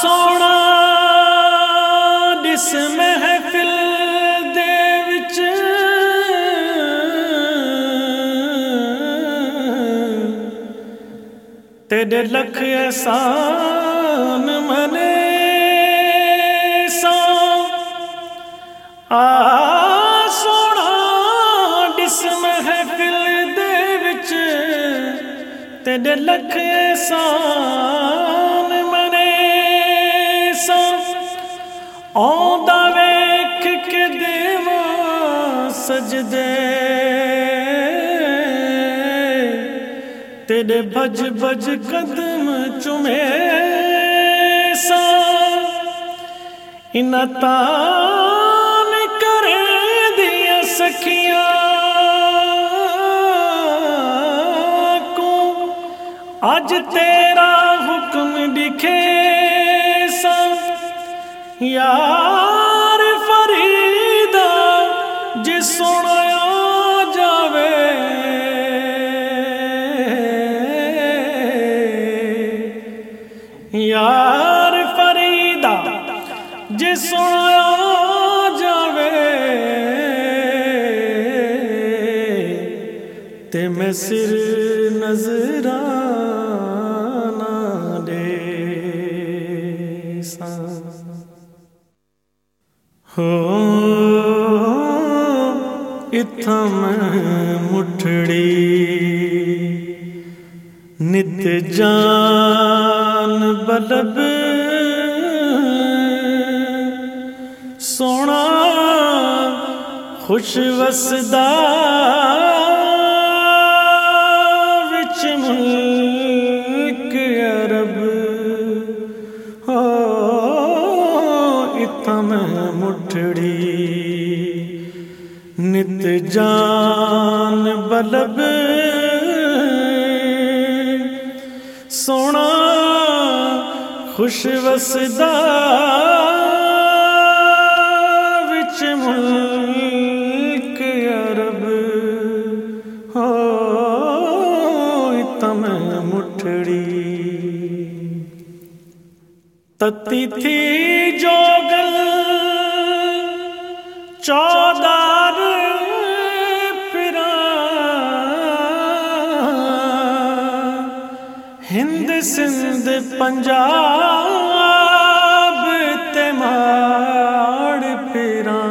سونا جس محفل دے وچ تیرے لکھ احسان منے سا آ سونا جس محفل دے وچ تیرے لکھ احسان آندا ویکھ کے دیواں سجدے۔ تیرے بج بج قدم چومے سا۔ ان تان کرے دیا سکھیاں۔ کو اج تیرا حکم دکھے سا یار فریدا جی سنیا جاوے۔ یار فریدا جی سنیا جاوے۔ تے میں سر نظرانہ سا۔ ہاں، ہو میں مٹھڑی۔ نت جان بلب۔ سونا خوش وسدا۔ نت جان بلب سونا خوش وسدا وچ ملک عرب ہو تم مٹھڑی تتی تھی جو گل چودار ہند سندھ، پنجاب تے ماڑ پھرا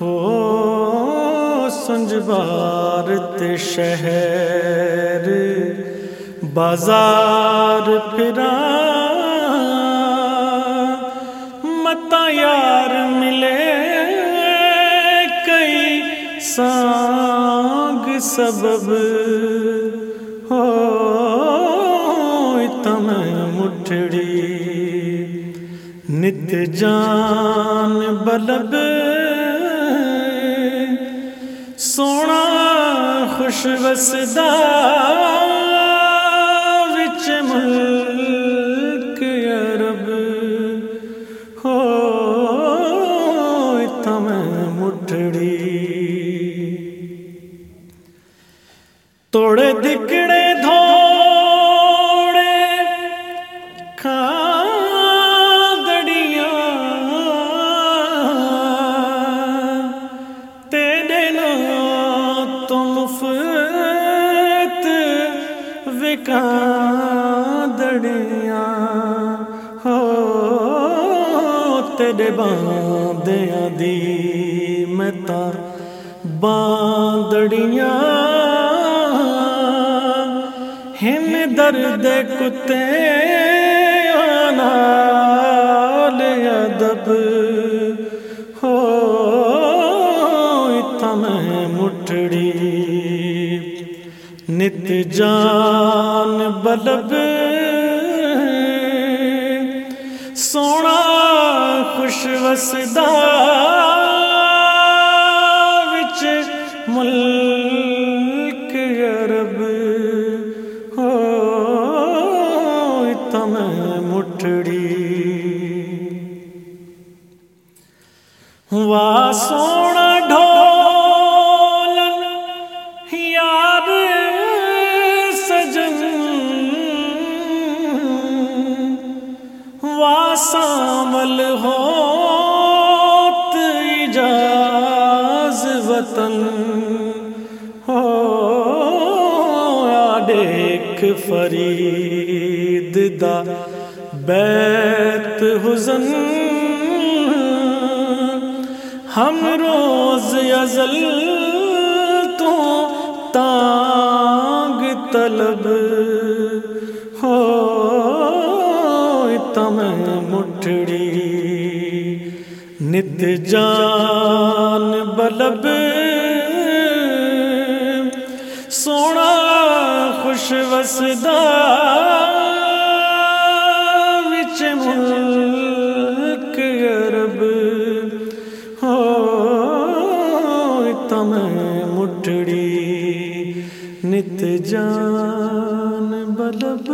ہو سنجبار تے شہر، بازار پھرا متا یار ملے کئی سانگ سبب۔ تم مٹھڑی نت جان بلب سونا خوش وسدا وچ ملک عرب ہو تم مٹھڑی توڑے دکڑے تیرے باندیاں دی میں تا باندڑیاں۔ ہن درد کتے نال ادب ہو تم مٹھڑی۔ نت جان بلب خوش وسدا وچ ملک عرب ہو تم مٹھڑی۔ وا وطن۔ ہو دیکھ فرید دا بیت حزن ہم روز ازل تو تانگ طلب۔ ہو تم مٹھڑی۔ نت جان بلب سونا خوش وسدا وچ ملک عرب ہو تم مٹڑی نت جان بلب